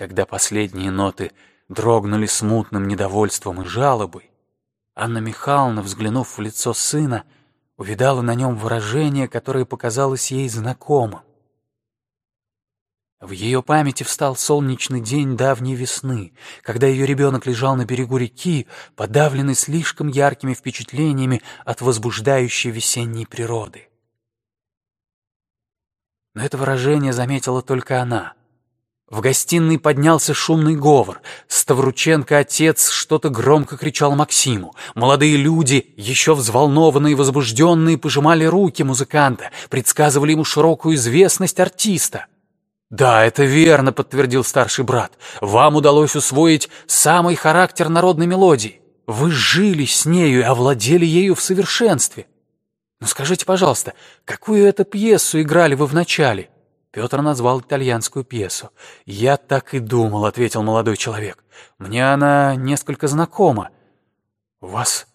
Когда последние ноты дрогнули смутным недовольством и жалобой, Анна Михайловна, взглянув в лицо сына, увидала на нем выражение, которое показалось ей знакомым. В ее памяти встал солнечный день давней весны, когда ее ребенок лежал на берегу реки, подавленный слишком яркими впечатлениями от возбуждающей весенней природы. Но это выражение заметила только она. В гостиной поднялся шумный говор. Ставрученко отец что-то громко кричал Максиму. Молодые люди, еще взволнованные и возбужденные, пожимали руки музыканта, предсказывали ему широкую известность артиста. «Да, это верно», — подтвердил старший брат. «Вам удалось усвоить самый характер народной мелодии. Вы жили с нею и овладели ею в совершенстве. Но скажите, пожалуйста, какую это пьесу играли вы вначале?» Петр назвал итальянскую пьесу. «Я так и думал», — ответил молодой человек. «Мне она несколько знакома. У вас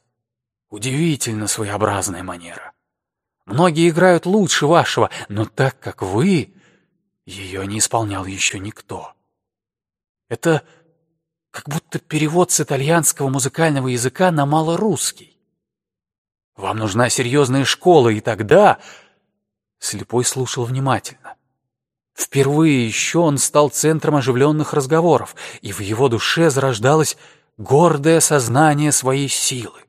удивительно своеобразная манера. Многие играют лучше вашего, но так как вы...» Ее не исполнял еще никто. Это как будто перевод с итальянского музыкального языка на малорусский. Вам нужна серьезная школа, и тогда... Слепой слушал внимательно. Впервые еще он стал центром оживленных разговоров, и в его душе зарождалось гордое сознание своей силы.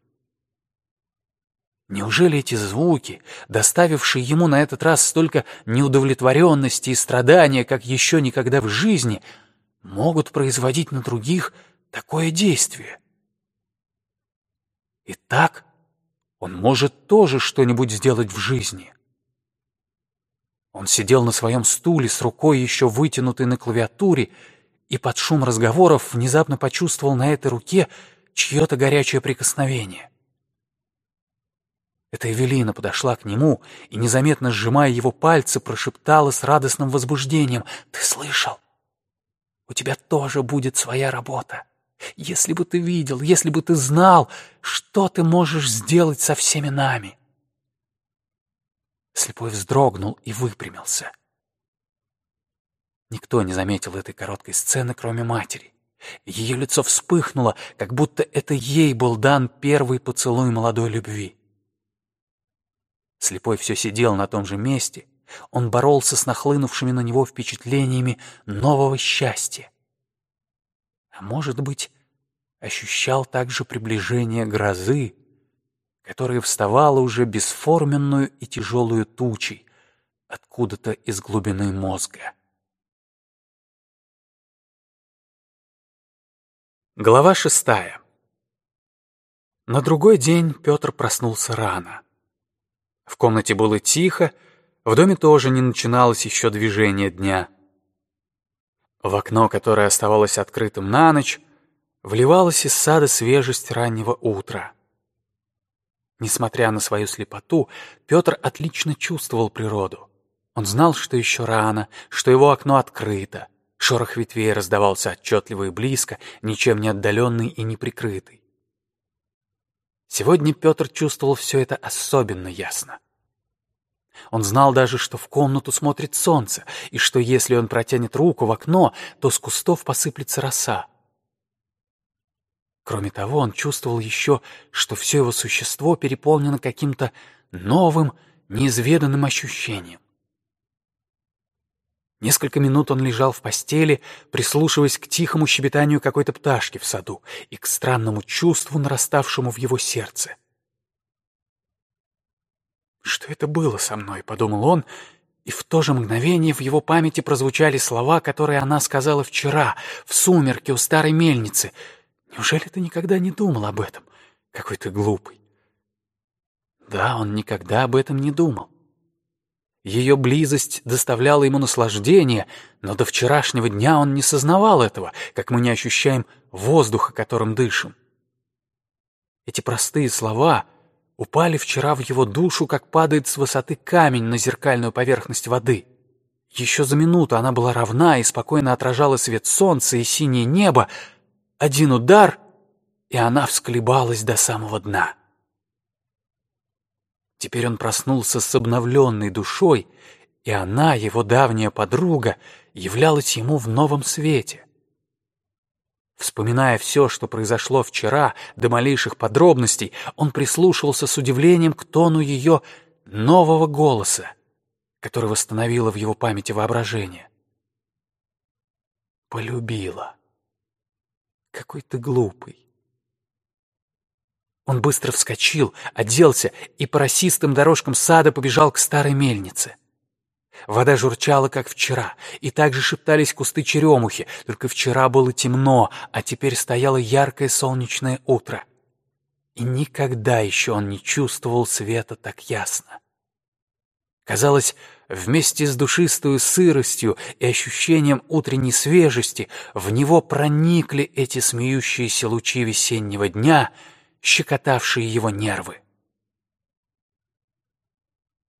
Неужели эти звуки, доставившие ему на этот раз столько неудовлетворенности и страдания, как еще никогда в жизни, могут производить на других такое действие? И так он может тоже что-нибудь сделать в жизни. Он сидел на своем стуле с рукой еще вытянутой на клавиатуре и под шум разговоров внезапно почувствовал на этой руке чье-то горячее прикосновение. Эта Эвелина подошла к нему и, незаметно сжимая его пальцы, прошептала с радостным возбуждением. «Ты слышал? У тебя тоже будет своя работа. Если бы ты видел, если бы ты знал, что ты можешь сделать со всеми нами». Слепой вздрогнул и выпрямился. Никто не заметил этой короткой сцены, кроме матери. Ее лицо вспыхнуло, как будто это ей был дан первый поцелуй молодой любви. Слепой все сидел на том же месте. Он боролся с нахлынувшими на него впечатлениями нового счастья. А может быть, ощущал также приближение грозы, которая вставала уже бесформенную и тяжелую тучей откуда-то из глубины мозга. Глава шестая. На другой день Петр проснулся рано. В комнате было тихо, в доме тоже не начиналось еще движение дня. В окно, которое оставалось открытым на ночь, вливалась из сада свежесть раннего утра. Несмотря на свою слепоту, Петр отлично чувствовал природу. Он знал, что еще рано, что его окно открыто. Шорох ветвей раздавался отчетливо и близко, ничем не отдаленный и не прикрытый. Сегодня Петр чувствовал все это особенно ясно. Он знал даже, что в комнату смотрит солнце, и что если он протянет руку в окно, то с кустов посыплется роса. Кроме того, он чувствовал еще, что все его существо переполнено каким-то новым, неизведанным ощущением. Несколько минут он лежал в постели, прислушиваясь к тихому щебетанию какой-то пташки в саду и к странному чувству, нараставшему в его сердце. «Что это было со мной?» — подумал он, и в то же мгновение в его памяти прозвучали слова, которые она сказала вчера, в сумерке у старой мельницы. «Неужели ты никогда не думал об этом? Какой ты глупый!» Да, он никогда об этом не думал. Ее близость доставляла ему наслаждение, но до вчерашнего дня он не сознавал этого, как мы не ощущаем воздуха, которым дышим. Эти простые слова упали вчера в его душу, как падает с высоты камень на зеркальную поверхность воды. Еще за минуту она была равна и спокойно отражала свет солнца и синее небо. Один удар, и она всколебалась до самого дна. Теперь он проснулся с обновленной душой, и она, его давняя подруга, являлась ему в новом свете. Вспоминая все, что произошло вчера, до малейших подробностей, он прислушивался с удивлением к тону ее нового голоса, который восстановило в его памяти воображение. Полюбила. Какой ты глупый. Он быстро вскочил, оделся и по росистым дорожкам сада побежал к старой мельнице. Вода журчала, как вчера, и также шептались кусты черемухи, только вчера было темно, а теперь стояло яркое солнечное утро. И никогда еще он не чувствовал света так ясно. Казалось, вместе с душистую сыростью и ощущением утренней свежести в него проникли эти смеющиеся лучи весеннего дня, щекотавшие его нервы.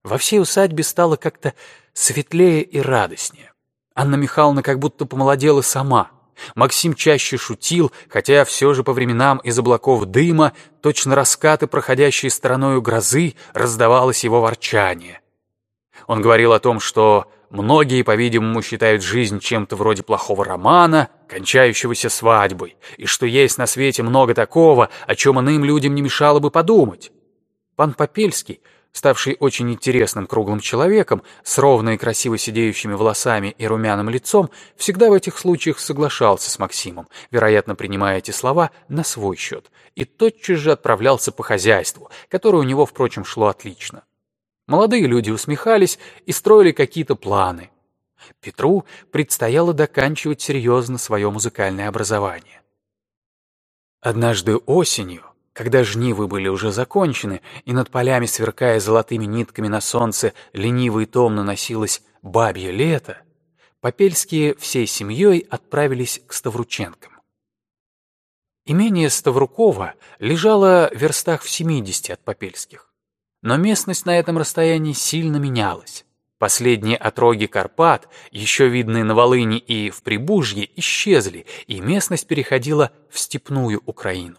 Во всей усадьбе стало как-то светлее и радостнее. Анна Михайловна как будто помолодела сама. Максим чаще шутил, хотя все же по временам из облаков дыма, точно раскаты, проходящие стороною грозы, раздавалось его ворчание. Он говорил о том, что многие, по-видимому, считают жизнь чем-то вроде плохого романа, кончающегося свадьбой, и что есть на свете много такого, о чем иным людям не мешало бы подумать. Пан Попельский — ставший очень интересным круглым человеком, с ровно и красиво сидеющими волосами и румяным лицом, всегда в этих случаях соглашался с Максимом, вероятно, принимая эти слова на свой счет, и тотчас же отправлялся по хозяйству, которое у него, впрочем, шло отлично. Молодые люди усмехались и строили какие-то планы. Петру предстояло доканчивать серьезно свое музыкальное образование. Однажды осенью когда жнивы были уже закончены, и над полями, сверкая золотыми нитками на солнце, лениво и томно носилось бабье лето, Попельские всей семьей отправились к Ставрученкам. Имение Ставрукова лежало в верстах в 70 от Попельских. Но местность на этом расстоянии сильно менялась. Последние отроги Карпат, еще видные на Волыни и в Прибужье, исчезли, и местность переходила в степную Украину.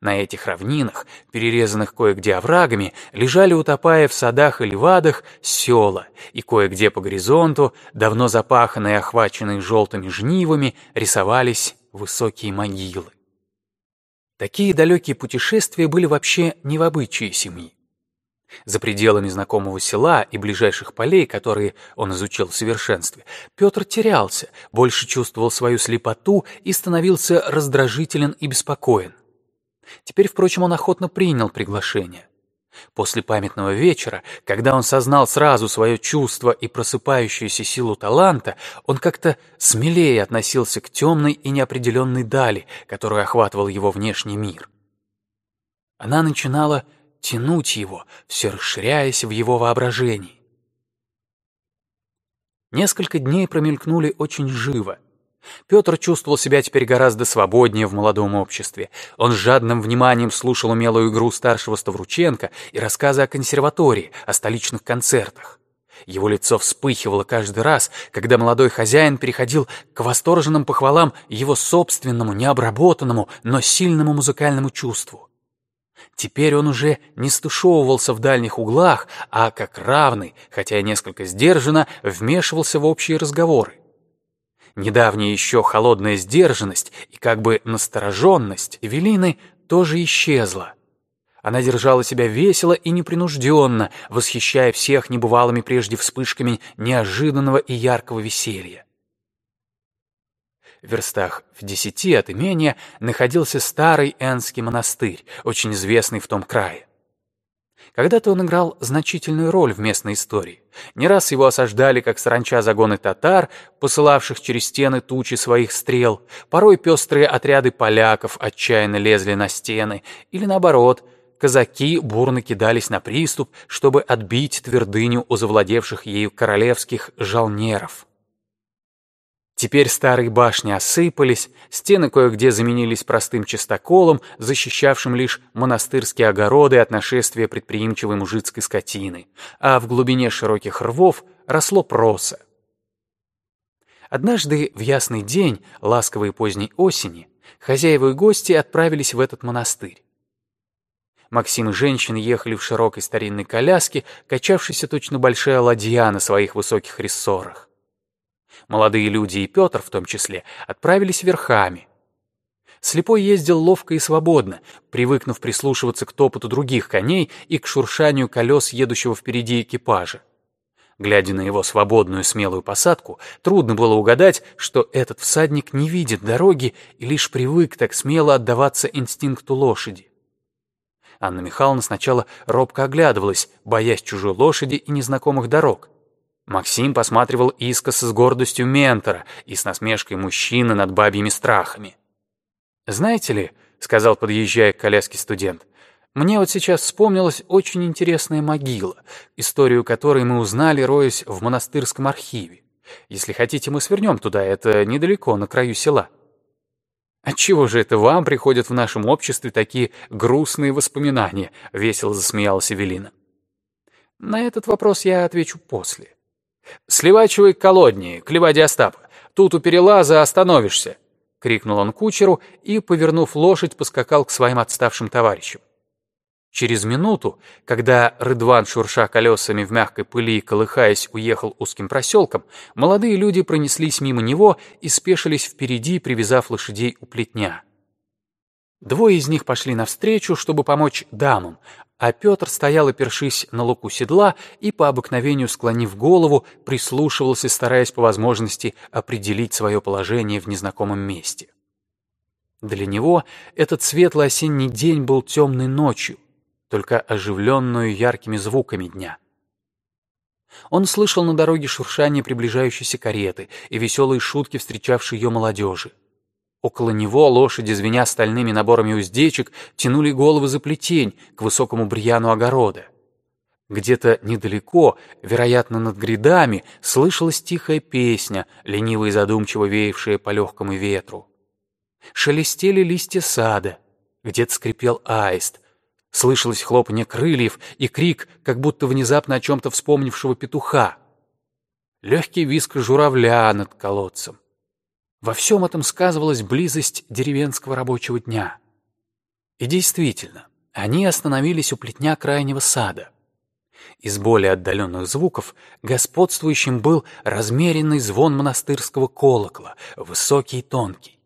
На этих равнинах, перерезанных кое-где оврагами, лежали, утопая в садах и левадах, села, и кое-где по горизонту, давно запаханные и охваченные желтыми жнивами, рисовались высокие могилы. Такие далекие путешествия были вообще не в обычае семьи. За пределами знакомого села и ближайших полей, которые он изучил в совершенстве, Петр терялся, больше чувствовал свою слепоту и становился раздражителен и беспокоен. Теперь, впрочем, он охотно принял приглашение. После памятного вечера, когда он сознал сразу свое чувство и просыпающуюся силу таланта, он как-то смелее относился к темной и неопределенной дали, которую охватывал его внешний мир. Она начинала тянуть его, все расширяясь в его воображении. Несколько дней промелькнули очень живо — Петр чувствовал себя теперь гораздо свободнее в молодом обществе. Он с жадным вниманием слушал умелую игру старшего Ставрученко и рассказы о консерватории, о столичных концертах. Его лицо вспыхивало каждый раз, когда молодой хозяин переходил к восторженным похвалам его собственному, необработанному, но сильному музыкальному чувству. Теперь он уже не стушевывался в дальних углах, а как равный, хотя и несколько сдержанно, вмешивался в общие разговоры. Недавняя еще холодная сдержанность и как бы настороженность Эвелины тоже исчезла. Она держала себя весело и непринужденно, восхищая всех небывалыми прежде вспышками неожиданного и яркого веселья. В верстах в десяти от имения находился старый Энский монастырь, очень известный в том крае. Когда-то он играл значительную роль в местной истории. Не раз его осаждали, как саранча загоны татар, посылавших через стены тучи своих стрел. Порой пестрые отряды поляков отчаянно лезли на стены. Или наоборот, казаки бурно кидались на приступ, чтобы отбить твердыню у завладевших ею королевских жалнеров. Теперь старые башни осыпались, стены кое-где заменились простым чистоколом, защищавшим лишь монастырские огороды от нашествия предприимчивой мужицкой скотины, а в глубине широких рвов росло проса. Однажды в ясный день, ласковой поздней осени, хозяева и гости отправились в этот монастырь. Максим и женщины ехали в широкой старинной коляске, качавшейся точно большая ладья на своих высоких рессорах. Молодые люди и Петр в том числе отправились верхами. Слепой ездил ловко и свободно, привыкнув прислушиваться к топоту других коней и к шуршанию колес едущего впереди экипажа. Глядя на его свободную смелую посадку, трудно было угадать, что этот всадник не видит дороги и лишь привык так смело отдаваться инстинкту лошади. Анна Михайловна сначала робко оглядывалась, боясь чужой лошади и незнакомых дорог. Максим посматривал искоса с гордостью ментора и с насмешкой мужчины над бабьими страхами. «Знаете ли», — сказал, подъезжая к коляске студент, «мне вот сейчас вспомнилась очень интересная могила, историю которой мы узнали, роясь в монастырском архиве. Если хотите, мы свернем туда, это недалеко, на краю села». «Отчего же это вам приходят в нашем обществе такие грустные воспоминания?» — весело засмеялась Эвелина. «На этот вопрос я отвечу после. Сливачивай к колодне, к Леваде Остапа. Тут у перелаза остановишься». — крикнул он кучеру и, повернув лошадь, поскакал к своим отставшим товарищам. Через минуту, когда Рыдван, шурша колесами в мягкой пыли и колыхаясь, уехал узким проселком, молодые люди пронеслись мимо него и спешились впереди, привязав лошадей у плетня. Двое из них пошли навстречу, чтобы помочь дамам, а Петр стоял, опершись на луку седла и, по обыкновению склонив голову, прислушивался, стараясь по возможности определить свое положение в незнакомом месте. Для него этот светлый осенний день был темной ночью, только оживленную яркими звуками дня. Он слышал на дороге шуршание приближающейся кареты и веселые шутки встречавшей ее молодежи. Около него лошади, звеня стальными наборами уздечек, тянули головы за плетень к высокому брьяну огорода. Где-то недалеко, вероятно, над грядами, слышалась тихая песня, лениво и задумчиво веявшая по легкому ветру. Шелестели листья сада, где-то скрипел аист, слышалось хлопанье крыльев и крик, как будто внезапно о чем-то вспомнившего петуха. Легкий виск журавля над колодцем. Во всем этом сказывалась близость деревенского рабочего дня. И действительно, они остановились у плетня крайнего сада. Из более отдаленных звуков господствующим был размеренный звон монастырского колокола, высокий и тонкий.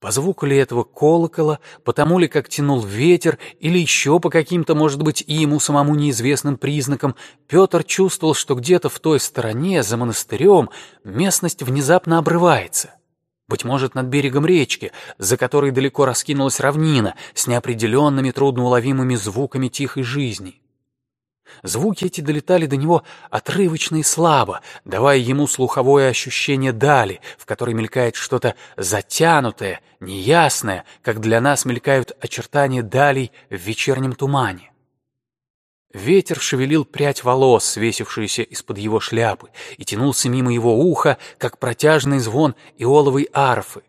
По звуку ли этого колокола, потому ли, как тянул ветер, или еще по каким-то, может быть, и ему самому неизвестным признакам, Петр чувствовал, что где-то в той стороне, за монастырем, местность внезапно обрывается. Быть может, над берегом речки, за которой далеко раскинулась равнина, с неопределенными трудноуловимыми звуками тихой жизни. Звуки эти долетали до него отрывочно и слабо, давая ему слуховое ощущение дали, в которой мелькает что-то затянутое, неясное, как для нас мелькают очертания далей в вечернем тумане. Ветер шевелил прядь волос, свесившуюся из-под его шляпы, и тянулся мимо его уха, как протяжный звон иоловой арфы.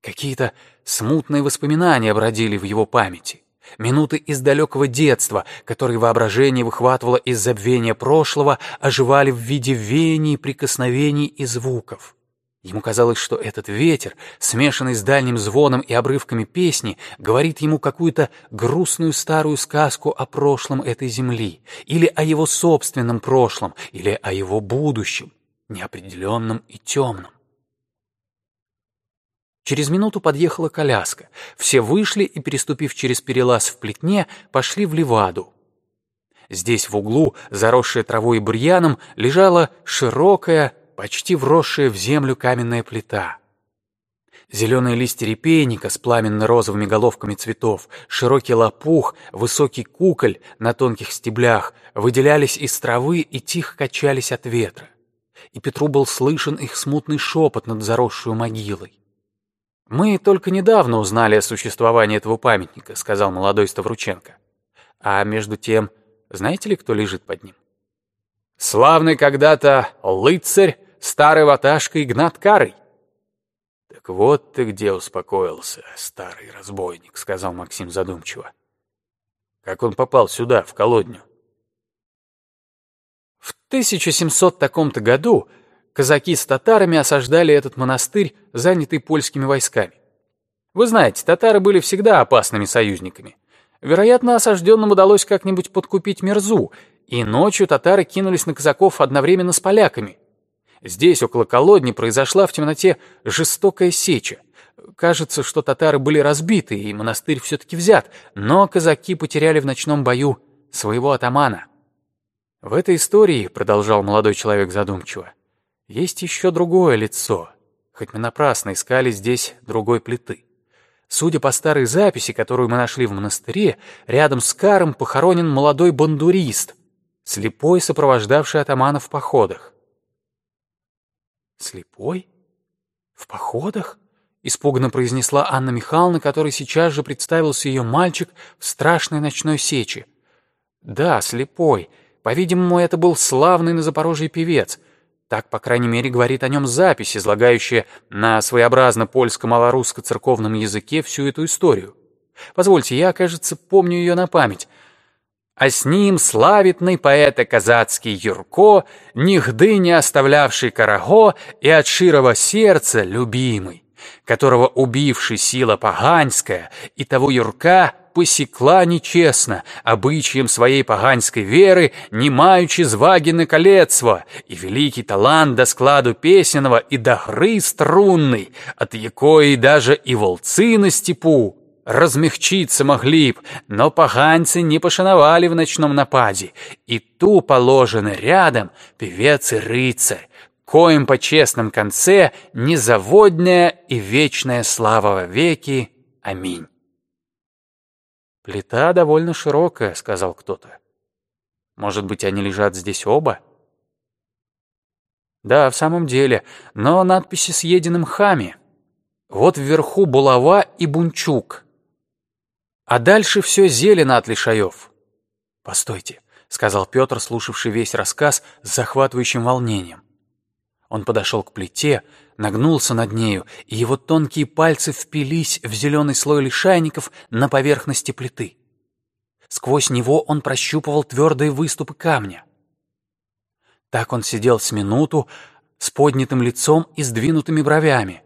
Какие-то смутные воспоминания бродили в его памяти. Минуты из далекого детства, которые воображение выхватывало из забвения прошлого, оживали в виде веяний, прикосновений и звуков. Ему казалось, что этот ветер, смешанный с дальним звоном и обрывками песни, говорит ему какую-то грустную старую сказку о прошлом этой земли, или о его собственном прошлом, или о его будущем, неопределенном и темном. Через минуту подъехала коляска. Все вышли и, переступив через перелаз в плетне, пошли в Леваду. Здесь в углу, заросшая травой и бурьяном, лежала широкая, почти вросшая в землю каменная плита. Зеленые листья репейника с пламенно-розовыми головками цветов, широкий лопух, высокий куколь на тонких стеблях выделялись из травы и тихо качались от ветра. И Петру был слышен их смутный шепот над заросшую могилой. «Мы только недавно узнали о существовании этого памятника», — сказал молодой Ставрученко. «А между тем, знаете ли, кто лежит под ним?» «Славный когда-то лыцарь, старый ваташка Игнат Карый». «Так вот ты где успокоился, старый разбойник», — сказал Максим задумчиво. «Как он попал сюда, в колодню?» В 1700 таком-то году казаки с татарами осаждали этот монастырь, занятый польскими войсками. Вы знаете, татары были всегда опасными союзниками. Вероятно, осажденным удалось как-нибудь подкупить Мерзу, и ночью татары кинулись на казаков одновременно с поляками. Здесь, около колодни, произошла в темноте жестокая сеча. Кажется, что татары были разбиты, и монастырь все-таки взят, но казаки потеряли в ночном бою своего атамана. В этой истории, продолжал молодой человек задумчиво, есть еще другое лицо, хоть мы напрасно искали здесь другой плиты. Судя по старой записи, которую мы нашли в монастыре, рядом с Каром похоронен молодой бандурист, слепой, сопровождавший атамана в походах. «Слепой? В походах?» — испуганно произнесла Анна Михайловна, которой сейчас же представился ее мальчик в страшной ночной сече. «Да, слепой. По-видимому, это был славный на Запорожье певец. Так, по крайней мере, говорит о нем запись, излагающая на своеобразно польско-малорусско-церковном языке всю эту историю. Позвольте, я, кажется, помню ее на память. А с ним славитный поэт казацкий Юрко, нигды не оставлявший Караго и от широго сердца любимый которого убивший сила поганская, и того Юрка посекла нечестно, обычаем своей поганской веры, не маючи зваги на колецво, и великий талант до складу песенного и до гры струнной, от якої даже и волцы на степу размягчиться могли б, но поганцы не пошановали в ночном нападе, и ту положены рядом певец и рыцарь, коим по честном конце незаводная и вечная слава во веки. Аминь. «Плита довольно широкая», — сказал кто-то. «Может быть, они лежат здесь оба?» «Да, в самом деле, но надписи съедены мхами. Вот вверху булава и бунчук. А дальше все зелено от лишаев». «Постойте», — сказал Петр, слушавший весь рассказ с захватывающим волнением. Он подошел к плите, нагнулся над нею, и его тонкие пальцы впились в зеленый слой лишайников на поверхности плиты. Сквозь него он прощупывал твердые выступы камня. Так он сидел с минуту, с поднятым лицом и сдвинутыми бровями.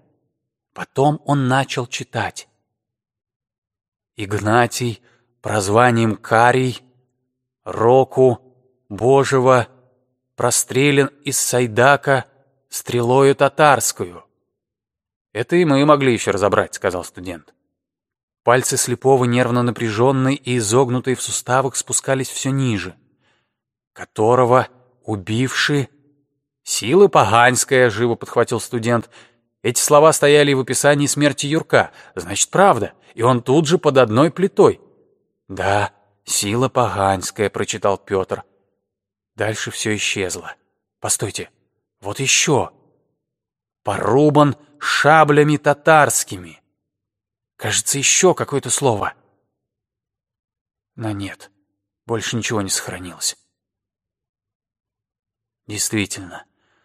Потом он начал читать. Игнатий, прозванием Карий, Року, Божего, прострелен из Сайдака — стрелою татарскую. Это и мы могли еще разобрать, сказал студент. Пальцы слепого нервно напряженные и изогнутые в суставах спускались все ниже. Которого убивший... Сила поганская, живо подхватил студент. Эти слова стояли в описании смерти Юрка. Значит, правда. И он тут же под одной плитой. Да, сила поганская, прочитал Петр. Дальше все исчезло. Постойте, вот еще. Порубан шаблями татарскими. Кажется, еще какое-то слово. Но нет, больше ничего не сохранилось. Действительно,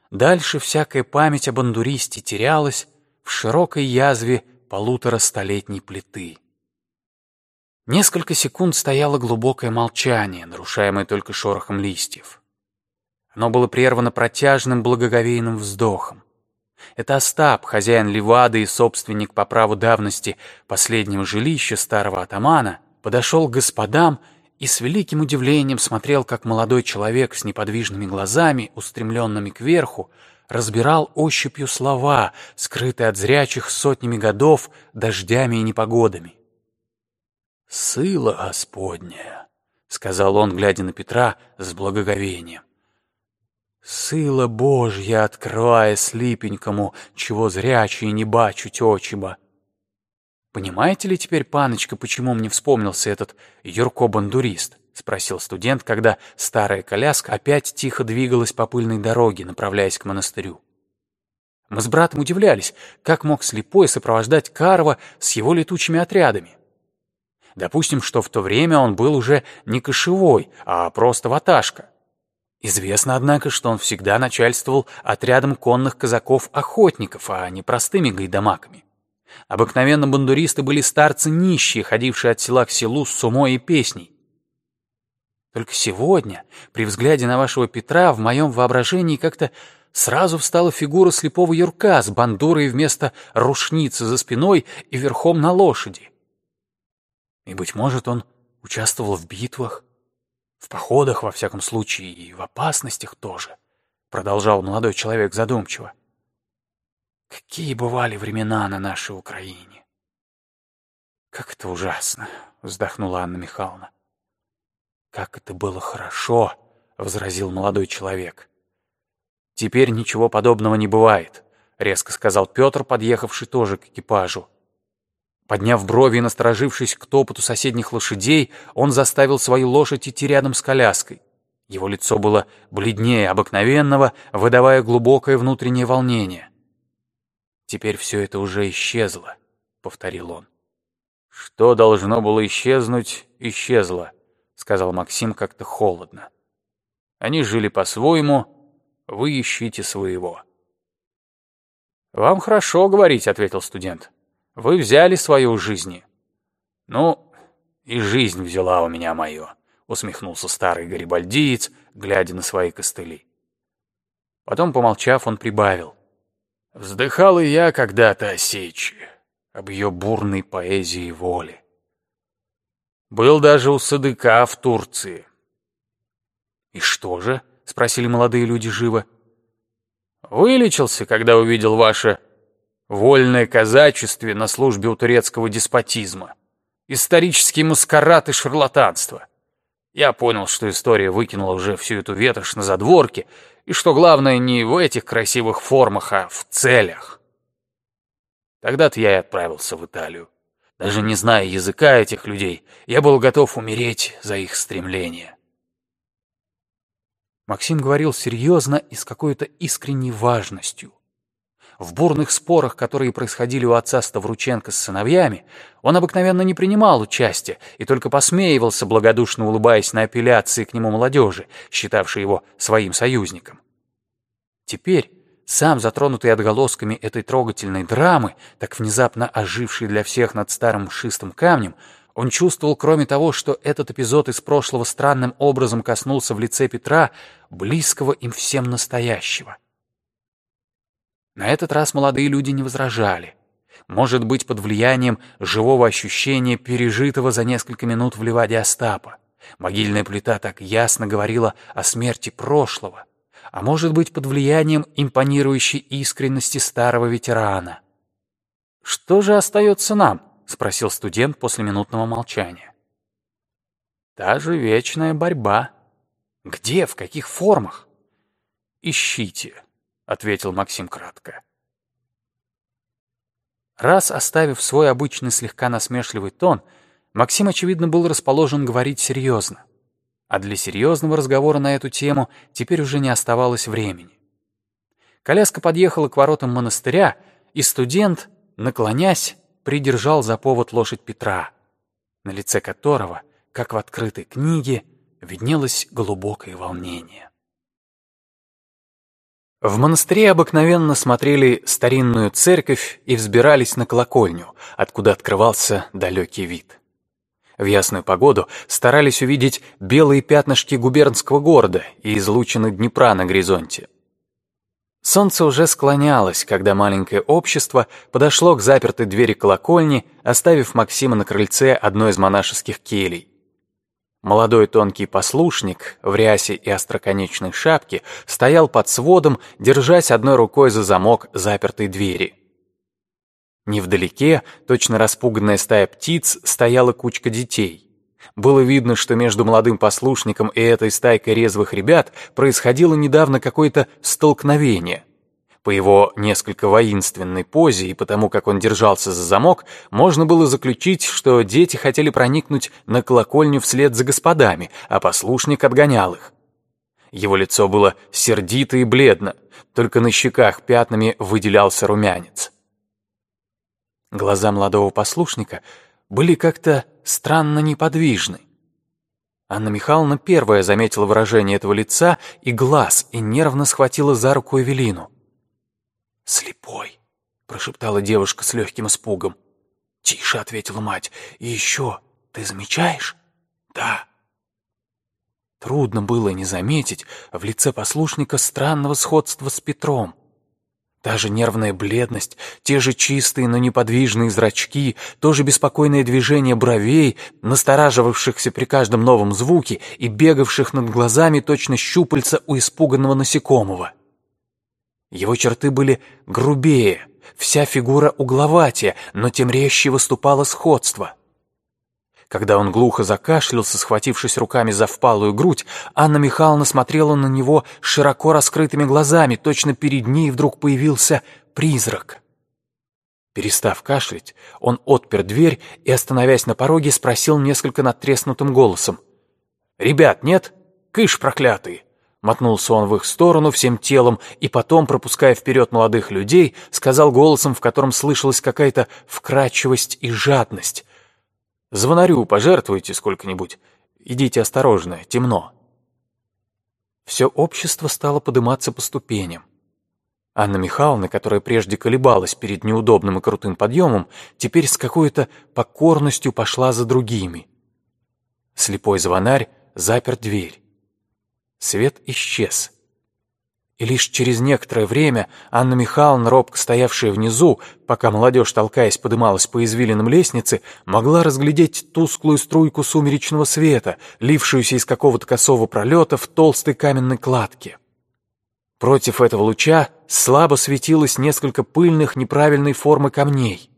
дальше всякая память об андуристе терялась в широкой язве полутора столетней плиты. Несколько секунд стояло глубокое молчание, нарушаемое только шорохом листьев. Оно было прервано протяжным благоговейным вздохом. Это Остап, хозяин Левады и собственник по праву давности последнего жилища старого атамана, подошел к господам и с великим удивлением смотрел, как молодой человек с неподвижными глазами, устремленными кверху, разбирал ощупью слова, скрытые от зрячих сотнями годов дождями и непогодами. «Сыла Господня», — сказал он, глядя на Петра с благоговением. Сила Божья открывая слипенькому, чего зрячий не бачуть очиба. «Понимаете ли теперь, паночка, почему мне вспомнился этот Юрко-бандурист?» — спросил студент, когда старая коляска опять тихо двигалась по пыльной дороге, направляясь к монастырю. Мы с братом удивлялись, как мог слепой сопровождать Карва с его летучими отрядами. Допустим, что в то время он был уже не кошевой, а просто ваташка. Известно, однако, что он всегда начальствовал отрядом конных казаков-охотников, а не простыми гайдамаками. Обыкновенно бандуристы были старцы нищие, ходившие от села к селу с сумой и песней. Только сегодня, при взгляде на вашего Петра, в моем воображении как-то сразу встала фигура слепого Юрка с бандурой вместо рушницы за спиной и верхом на лошади. И, быть может, он участвовал в битвах, в походах, во всяком случае, и в опасностях тоже, продолжал молодой человек задумчиво. Какие бывали времена на нашей Украине! Как это ужасно! Вздохнула Анна Михайловна. Как это было хорошо! Возразил молодой человек. Теперь ничего подобного не бывает, резко сказал Петр, подъехавший тоже к экипажу. Подняв брови и насторожившись к топоту соседних лошадей, он заставил свою лошадь идти рядом с коляской. Его лицо было бледнее обыкновенного, выдавая глубокое внутреннее волнение. «Теперь все это уже исчезло», — повторил он. «Что должно было исчезнуть, исчезло», — сказал Максим как-то холодно. «Они жили по-своему, вы ищите своего». «Вам хорошо говорить», — ответил студент. Вы взяли свою жизнь. Ну, и жизнь взяла у меня мою, усмехнулся старый гарибальдиец, глядя на свои костыли. Потом, помолчав, он прибавил. Вздыхал и я когда-то о об ее бурной поэзии и воле. Был даже у Садыка в Турции. «И что же?» — спросили молодые люди живо. «Вылечился, когда увидел ваше Вольное казачестве на службе у турецкого деспотизма. Исторический маскарад и шарлатанство. Я понял, что история выкинула уже всю эту ветошь на задворке, и что главное не в этих красивых формах, а в целях. Тогда-то я и отправился в Италию. Даже не зная языка этих людей, я был готов умереть за их стремление. Максим говорил серьезно и с какой-то искренней важностью. В бурных спорах, которые происходили у отца Ставрученко с сыновьями, он обыкновенно не принимал участия и только посмеивался, благодушно улыбаясь на апелляции к нему молодежи, считавшей его своим союзником. Теперь, сам затронутый отголосками этой трогательной драмы, так внезапно ожившей для всех над старым шистым камнем, он чувствовал, кроме того, что этот эпизод из прошлого странным образом коснулся в лице Петра, близкого им всем настоящего. На этот раз молодые люди не возражали. Может быть, под влиянием живого ощущения, пережитого за несколько минут в Ливаде Остапа. Могильная плита так ясно говорила о смерти прошлого. А может быть, под влиянием импонирующей искренности старого ветерана. «Что же остается нам?» — спросил студент после минутного молчания. «Та же вечная борьба. Где, в каких формах? Ищите» ответил Максим кратко. Раз оставив свой обычный слегка насмешливый тон, Максим, очевидно, был расположен говорить серьезно. А для серьезного разговора на эту тему теперь уже не оставалось времени. Коляска подъехала к воротам монастыря, и студент, наклонясь, придержал за повод лошадь Петра, на лице которого, как в открытой книге, виднелось глубокое волнение. В монастыре обыкновенно смотрели старинную церковь и взбирались на колокольню, откуда открывался далекий вид. В ясную погоду старались увидеть белые пятнышки губернского города и излучины Днепра на горизонте. Солнце уже склонялось, когда маленькое общество подошло к запертой двери колокольни, оставив Максима на крыльце одной из монашеских келей. Молодой тонкий послушник в рясе и остроконечной шапке стоял под сводом, держась одной рукой за замок запертой двери. Невдалеке, точно распуганная стая птиц, стояла кучка детей. Было видно, что между молодым послушником и этой стайкой резвых ребят происходило недавно какое-то столкновение — по его несколько воинственной позе и потому, как он держался за замок, можно было заключить, что дети хотели проникнуть на колокольню вслед за господами, а послушник отгонял их. Его лицо было сердито и бледно, только на щеках пятнами выделялся румянец. Глаза молодого послушника были как-то странно неподвижны. Анна Михайловна первая заметила выражение этого лица и глаз и нервно схватила за руку Эвелину. «Слепой», — прошептала девушка с легким испугом. «Тише», — ответила мать. «И еще, ты замечаешь?» «Да». Трудно было не заметить в лице послушника странного сходства с Петром. Та же нервная бледность, те же чистые, но неподвижные зрачки, то же беспокойное движение бровей, настораживавшихся при каждом новом звуке и бегавших над глазами точно щупальца у испуганного насекомого. Его черты были грубее, вся фигура угловатия, но тем резче выступало сходство. Когда он глухо закашлялся, схватившись руками за впалую грудь, Анна Михайловна смотрела на него широко раскрытыми глазами, точно перед ней вдруг появился призрак. Перестав кашлять, он отпер дверь и, остановясь на пороге, спросил несколько надтреснутым голосом. «Ребят, нет? Кыш проклятый!» Мотнулся он в их сторону всем телом и потом, пропуская вперед молодых людей, сказал голосом, в котором слышалась какая-то вкрадчивость и жадность. «Звонарю пожертвуйте сколько-нибудь. Идите осторожно, темно». Все общество стало подниматься по ступеням. Анна Михайловна, которая прежде колебалась перед неудобным и крутым подъемом, теперь с какой-то покорностью пошла за другими. Слепой звонарь запер дверь. Свет исчез. И лишь через некоторое время Анна Михайловна, робко стоявшая внизу, пока молодежь, толкаясь, подымалась по извилинам лестницы, могла разглядеть тусклую струйку сумеречного света, лившуюся из какого-то косого пролета в толстой каменной кладке. Против этого луча слабо светилось несколько пыльных неправильной формы камней.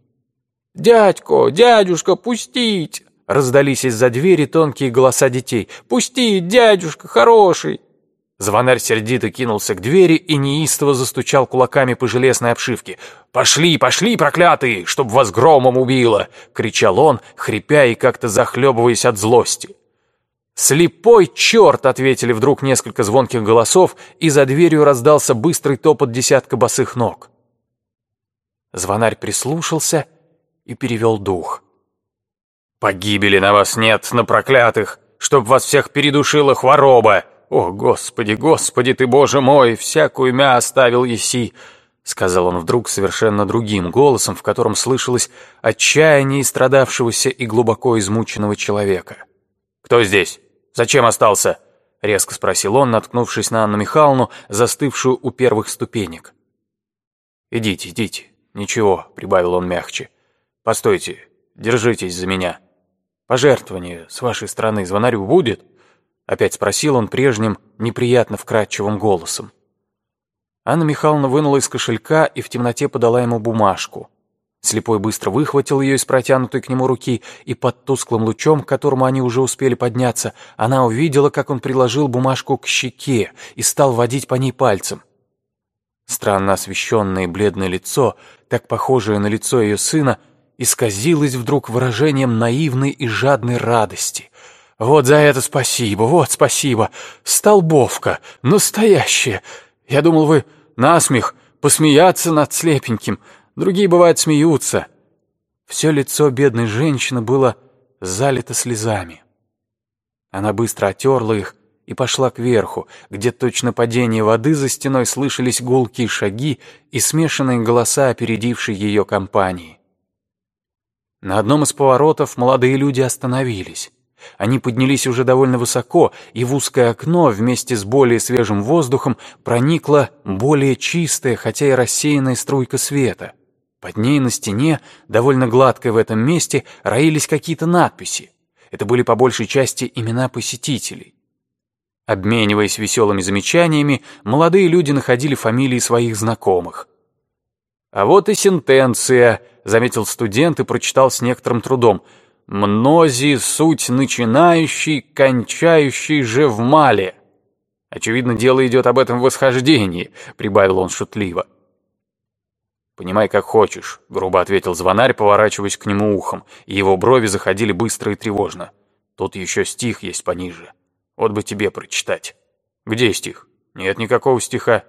«Дядько, дядюшка, пустить!» Раздались из-за двери тонкие голоса детей. «Пусти, дядюшка, хороший!» Звонарь сердито кинулся к двери и неистово застучал кулаками по железной обшивке. «Пошли, пошли, проклятые, чтоб вас громом убило!» — кричал он, хрипя и как-то захлебываясь от злости. «Слепой черт!» — ответили вдруг несколько звонких голосов, и за дверью раздался быстрый топот десятка босых ног. Звонарь прислушался и перевел дух. «Погибели на вас нет, на проклятых, чтоб вас всех передушила хвороба! О, Господи, Господи ты, Боже мой, всякую мя оставил еси!» — сказал он вдруг совершенно другим голосом, в котором слышалось отчаяние страдавшегося и глубоко измученного человека. «Кто здесь?» «Зачем остался?» — резко спросил он, наткнувшись на Анну Михайловну, застывшую у первых ступенек. «Идите, идите. Ничего», — прибавил он мягче. «Постойте, держитесь за меня. Пожертвование с вашей стороны звонарю будет?» Опять спросил он прежним, неприятно вкрадчивым голосом. Анна Михайловна вынула из кошелька и в темноте подала ему бумажку. Слепой быстро выхватил ее из протянутой к нему руки, и под тусклым лучом, к которому они уже успели подняться, она увидела, как он приложил бумажку к щеке и стал водить по ней пальцем. Странно освещенное бледное лицо, так похожее на лицо ее сына, исказилось вдруг выражением наивной и жадной радости. «Вот за это спасибо, вот спасибо! Столбовка! Настоящая! Я думал, вы насмех посмеяться над слепеньким!» Другие, бывает, смеются. Все лицо бедной женщины было залито слезами. Она быстро отерла их и пошла кверху, где точно падение воды за стеной слышались гулкие шаги и смешанные голоса опередившей ее компании. На одном из поворотов молодые люди остановились. Они поднялись уже довольно высоко, и в узкое окно вместе с более свежим воздухом проникла более чистая, хотя и рассеянная струйка света. Под ней на стене, довольно гладкой в этом месте, роились какие-то надписи. Это были по большей части имена посетителей. Обмениваясь веселыми замечаниями, молодые люди находили фамилии своих знакомых. «А вот и сентенция», — заметил студент и прочитал с некоторым трудом. «Мнози суть начинающий, кончающий же в мале». «Очевидно, дело идет об этом восхождении», — прибавил он шутливо. «Понимай, как хочешь», — грубо ответил звонарь, поворачиваясь к нему ухом, и его брови заходили быстро и тревожно. «Тут еще стих есть пониже. Вот бы тебе прочитать». «Где стих?» «Нет никакого стиха».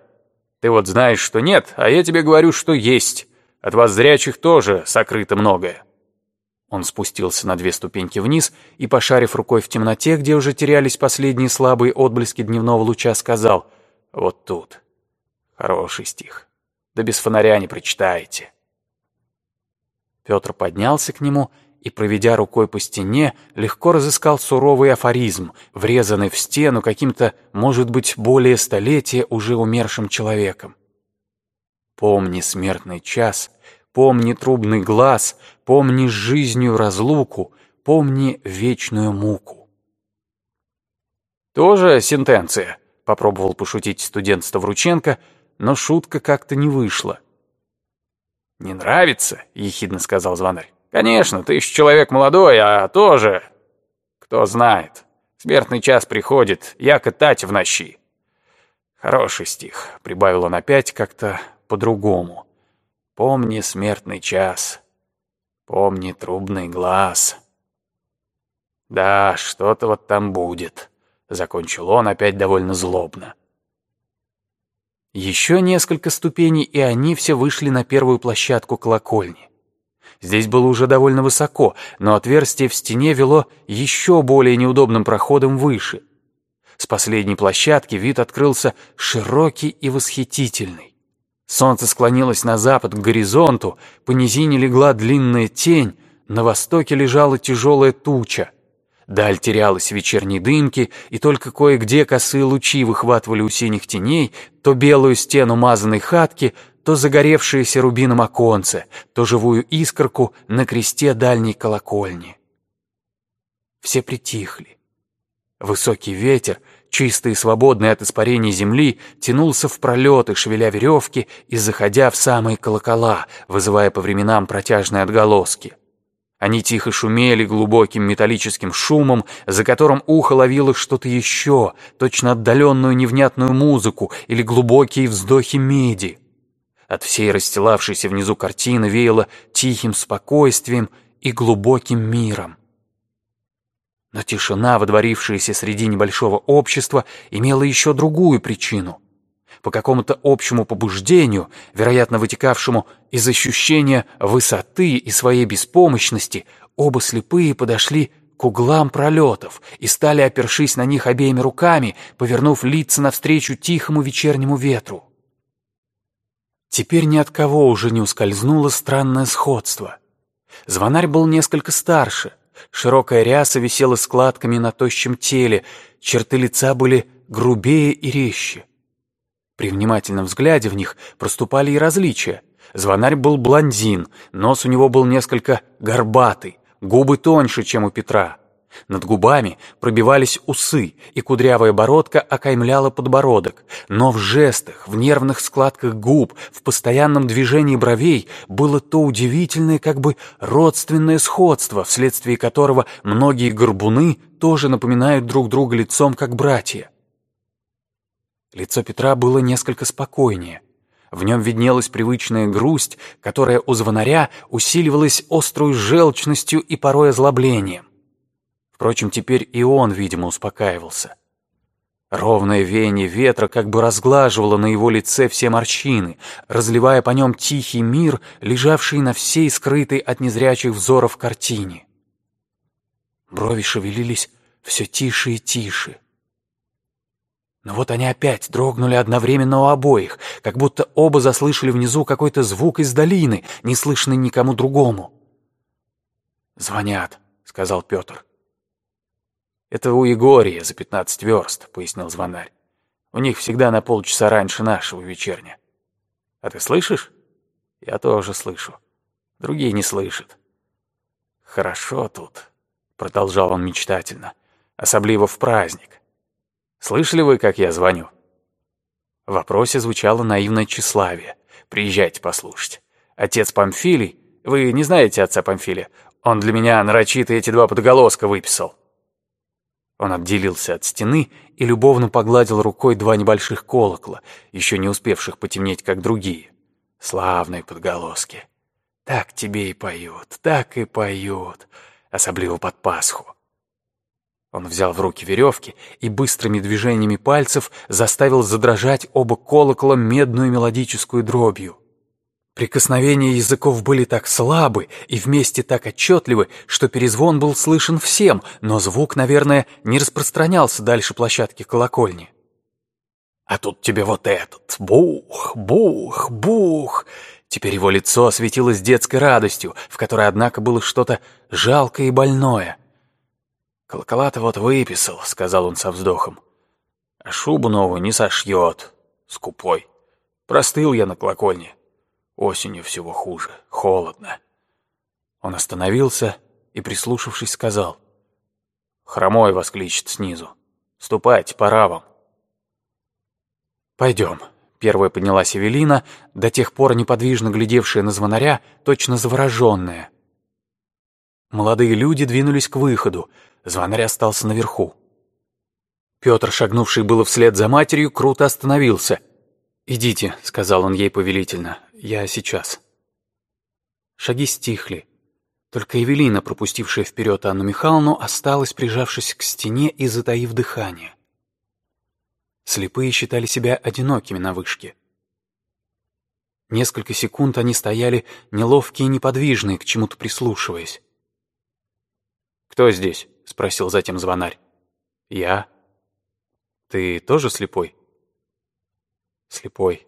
«Ты вот знаешь, что нет, а я тебе говорю, что есть. От вас зрячих тоже сокрыто многое». Он спустился на две ступеньки вниз и, пошарив рукой в темноте, где уже терялись последние слабые отблески дневного луча, сказал «Вот тут». Хороший стих да без фонаря не прочитаете». Петр поднялся к нему и, проведя рукой по стене, легко разыскал суровый афоризм, врезанный в стену каким-то, может быть, более столетия уже умершим человеком. «Помни смертный час, помни трубный глаз, помни жизнью разлуку, помни вечную муку». «Тоже сентенция», — попробовал пошутить студент Ставрученко, — но шутка как-то не вышла. «Не нравится?» — ехидно сказал звонарь. «Конечно, ты еще человек молодой, а тоже... Кто знает. Смертный час приходит, яко тать в ночи». «Хороший стих», — прибавил он опять как-то по-другому. «Помни смертный час, помни трубный глаз». «Да, что-то вот там будет», — закончил он опять довольно злобно. Еще несколько ступеней, и они все вышли на первую площадку колокольни. Здесь было уже довольно высоко, но отверстие в стене вело еще более неудобным проходом выше. С последней площадки вид открылся широкий и восхитительный. Солнце склонилось на запад к горизонту, по низине легла длинная тень, на востоке лежала тяжелая туча. Даль терялась в вечерней дымке, и только кое-где косые лучи выхватывали у синих теней то белую стену мазанной хатки, то загоревшееся рубином оконце, то живую искорку на кресте дальней колокольни. Все притихли. Высокий ветер, чистый и свободный от испарений земли, тянулся в пролеты, шевеля веревки и заходя в самые колокола, вызывая по временам протяжные отголоски. Они тихо шумели глубоким металлическим шумом, за которым ухо ловило что-то еще, точно отдаленную невнятную музыку или глубокие вздохи меди. От всей расстилавшейся внизу картины веяло тихим спокойствием и глубоким миром. Но тишина, водворившаяся среди небольшого общества, имела еще другую причину по какому-то общему побуждению, вероятно, вытекавшему из ощущения высоты и своей беспомощности, оба слепые подошли к углам пролетов и стали, опершись на них обеими руками, повернув лица навстречу тихому вечернему ветру. Теперь ни от кого уже не ускользнуло странное сходство. Звонарь был несколько старше, широкая ряса висела складками на тощем теле, черты лица были грубее и резче. При внимательном взгляде в них проступали и различия. Звонарь был блондин, нос у него был несколько горбатый, губы тоньше, чем у Петра. Над губами пробивались усы, и кудрявая бородка окаймляла подбородок. Но в жестах, в нервных складках губ, в постоянном движении бровей было то удивительное как бы родственное сходство, вследствие которого многие горбуны тоже напоминают друг друга лицом как братья. Лицо Петра было несколько спокойнее. В нем виднелась привычная грусть, которая у звонаря усиливалась острой желчностью и порой озлоблением. Впрочем, теперь и он, видимо, успокаивался. Ровное веяние ветра как бы разглаживало на его лице все морщины, разливая по нем тихий мир, лежавший на всей скрытой от незрячих взоров картине. Брови шевелились все тише и тише. Но вот они опять дрогнули одновременно у обоих, как будто оба заслышали внизу какой-то звук из долины, не слышный никому другому. «Звонят», — сказал Петр. «Это у Егория за пятнадцать верст», — пояснил звонарь. «У них всегда на полчаса раньше нашего вечерня. А ты слышишь?» «Я тоже слышу. Другие не слышат». «Хорошо тут», — продолжал он мечтательно, — «особливо в праздник. Слышали вы, как я звоню?» В вопросе звучало наивное тщеславие. «Приезжайте послушать. Отец Памфилий... Вы не знаете отца Памфилия? Он для меня нарочито эти два подголоска выписал». Он отделился от стены и любовно погладил рукой два небольших колокола, еще не успевших потемнеть, как другие. Славные подголоски. Так тебе и поют, так и поют, особливо под Пасху. Он взял в руки веревки и быстрыми движениями пальцев заставил задрожать оба колокола медную мелодическую дробью. Прикосновения языков были так слабы и вместе так отчетливы, что перезвон был слышен всем, но звук, наверное, не распространялся дальше площадки колокольни. «А тут тебе вот этот! Бух! Бух! Бух!» Теперь его лицо осветилось детской радостью, в которой, однако, было что-то жалкое и больное — «Колокола-то вот выписал», — сказал он со вздохом. «А шубу новую не сошьет. Скупой. Простыл я на колокольне. Осенью всего хуже. Холодно». Он остановился и, прислушавшись, сказал. «Хромой вас кличет снизу. Ступайте, пора вам». «Пойдем. Первая поднялась Эвелина, до тех пор неподвижно глядевшая на звонаря, точно завороженная. Молодые люди двинулись к выходу, звонарь остался наверху. Петр, шагнувший было вслед за матерью, круто остановился. «Идите», — сказал он ей повелительно, — «я сейчас». Шаги стихли. Только Эвелина, пропустившая вперед Анну Михайловну, осталась, прижавшись к стене и затаив дыхание. Слепые считали себя одинокими на вышке. Несколько секунд они стояли неловкие и неподвижные, к чему-то прислушиваясь. «Кто здесь?» — спросил затем звонарь. «Я». «Ты тоже слепой?» «Слепой.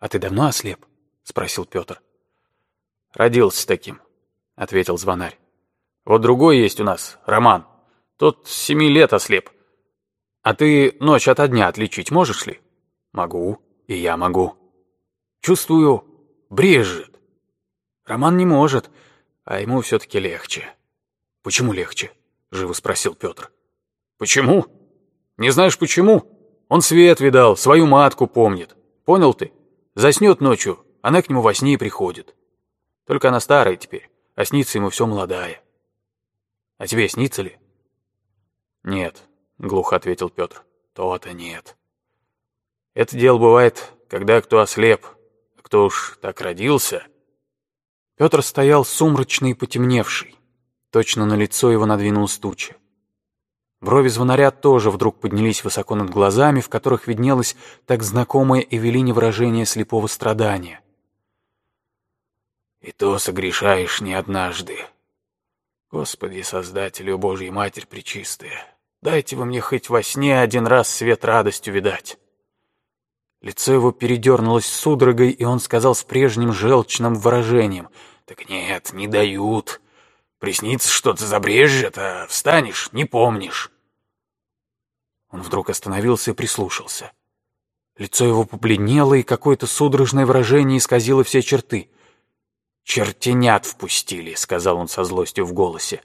А ты давно ослеп?» — спросил Петр. «Родился таким», — ответил звонарь. «Вот другой есть у нас, Роман. Тот с семи лет ослеп. А ты ночь ото дня отличить можешь ли?» «Могу, и я могу». «Чувствую, брежет». «Роман не может, а ему все-таки легче». «Почему легче?» — живо спросил Петр. «Почему? Не знаешь почему? Он свет видал, свою матку помнит. Понял ты? Заснет ночью, она к нему во сне и приходит. Только она старая теперь, а снится ему все молодая. А тебе снится ли?» «Нет», — глухо ответил Петр. «То-то нет. Это дело бывает, когда кто ослеп, а кто уж так родился». Петр стоял сумрачный и потемневший. Точно на лицо его надвинулась туча. Брови звонаря тоже вдруг поднялись высоко над глазами, в которых виднелось так знакомое Эвелине выражение слепого страдания. «И то согрешаешь не однажды. Господи, Создателю Божьей Матерь Пречистая, дайте вы мне хоть во сне один раз свет радостью видать». Лицо его передернулось судорогой, и он сказал с прежним желчным выражением. «Так нет, не дают. Приснится что-то забрежет, а встанешь, не помнишь. Он вдруг остановился и прислушался. Лицо его побледнело, и какое-то судорожное выражение исказило все черты. «Чертенят впустили», — сказал он со злостью в голосе.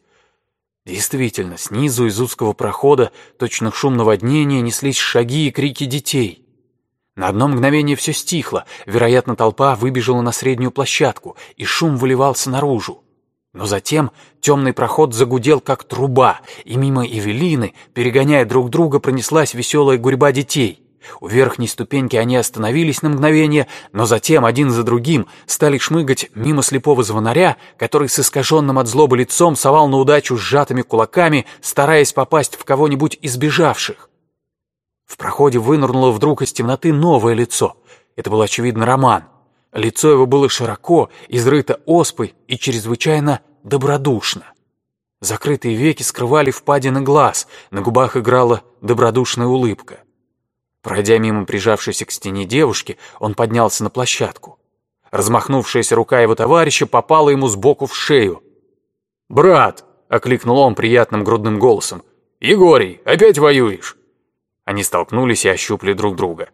Действительно, снизу из узкого прохода, точно шум наводнения, неслись шаги и крики детей. На одно мгновение все стихло, вероятно, толпа выбежала на среднюю площадку, и шум выливался наружу. Но затем темный проход загудел, как труба, и мимо Эвелины, перегоняя друг друга, пронеслась веселая гурьба детей. У верхней ступеньки они остановились на мгновение, но затем один за другим стали шмыгать мимо слепого звонаря, который с искаженным от злобы лицом совал на удачу сжатыми кулаками, стараясь попасть в кого-нибудь из бежавших. В проходе вынырнуло вдруг из темноты новое лицо. Это был, очевидно, Роман. Лицо его было широко, изрыто оспой и чрезвычайно добродушно. Закрытые веки скрывали впадины глаз, на губах играла добродушная улыбка. Пройдя мимо прижавшейся к стене девушки, он поднялся на площадку. Размахнувшаяся рука его товарища попала ему сбоку в шею. «Брат!» — окликнул он приятным грудным голосом. «Егорий, опять воюешь?» Они столкнулись и ощупли друг друга.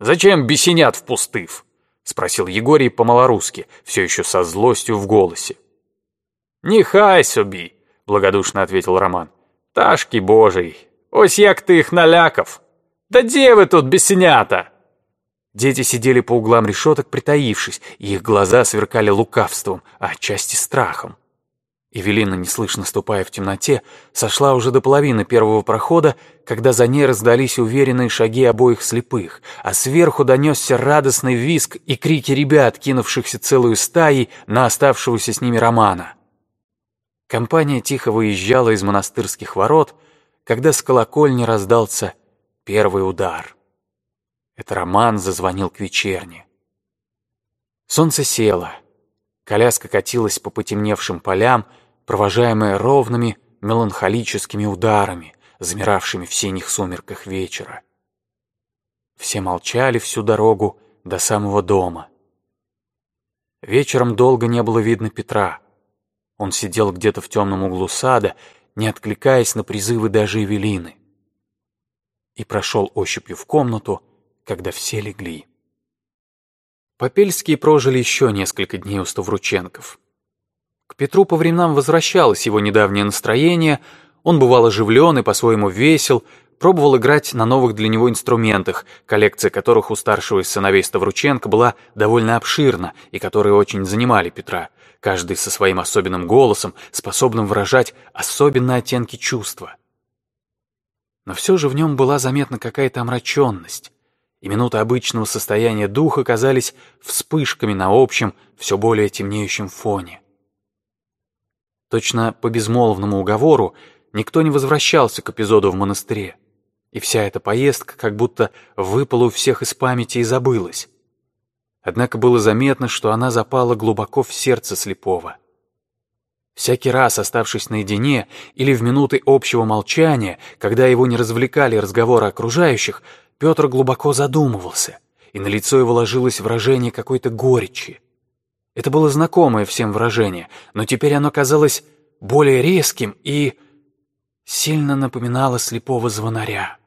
«Зачем бесенят в пустыв?» — спросил Егорий по-малорусски, все еще со злостью в голосе. «Нехай собі», — благодушно ответил Роман. «Ташки божий, ось як ты их наляков! Да где вы тут, бесенята?» Дети сидели по углам решеток, притаившись, и их глаза сверкали лукавством, а отчасти страхом. Эвелина, неслышно ступая в темноте, сошла уже до половины первого прохода, когда за ней раздались уверенные шаги обоих слепых, а сверху донесся радостный визг и крики ребят, кинувшихся целую стаей на оставшегося с ними Романа. Компания тихо выезжала из монастырских ворот, когда с колокольни раздался первый удар. Это Роман зазвонил к вечерне. Солнце село. Коляска катилась по потемневшим полям, провожаемая ровными меланхолическими ударами, замиравшими в синих сумерках вечера. Все молчали всю дорогу до самого дома. Вечером долго не было видно Петра. Он сидел где-то в темном углу сада, не откликаясь на призывы даже Эвелины. И прошел ощупью в комнату, когда все легли. Попельские прожили еще несколько дней у Ставрученков. К Петру по временам возвращалось его недавнее настроение, он бывал оживлен и по-своему весел, пробовал играть на новых для него инструментах, коллекция которых у старшего из сыновей Ставрученко была довольно обширна и которые очень занимали Петра, каждый со своим особенным голосом, способным выражать особенные оттенки чувства. Но все же в нем была заметна какая-то омраченность, и минуты обычного состояния духа казались вспышками на общем, все более темнеющем фоне. Точно по безмолвному уговору никто не возвращался к эпизоду в монастыре, и вся эта поездка как будто выпала у всех из памяти и забылась. Однако было заметно, что она запала глубоко в сердце слепого. Всякий раз, оставшись наедине или в минуты общего молчания, когда его не развлекали разговоры окружающих, Петр глубоко задумывался, и на лицо его ложилось выражение какой-то горечи. Это было знакомое всем выражение, но теперь оно казалось более резким и сильно напоминало слепого звонаря.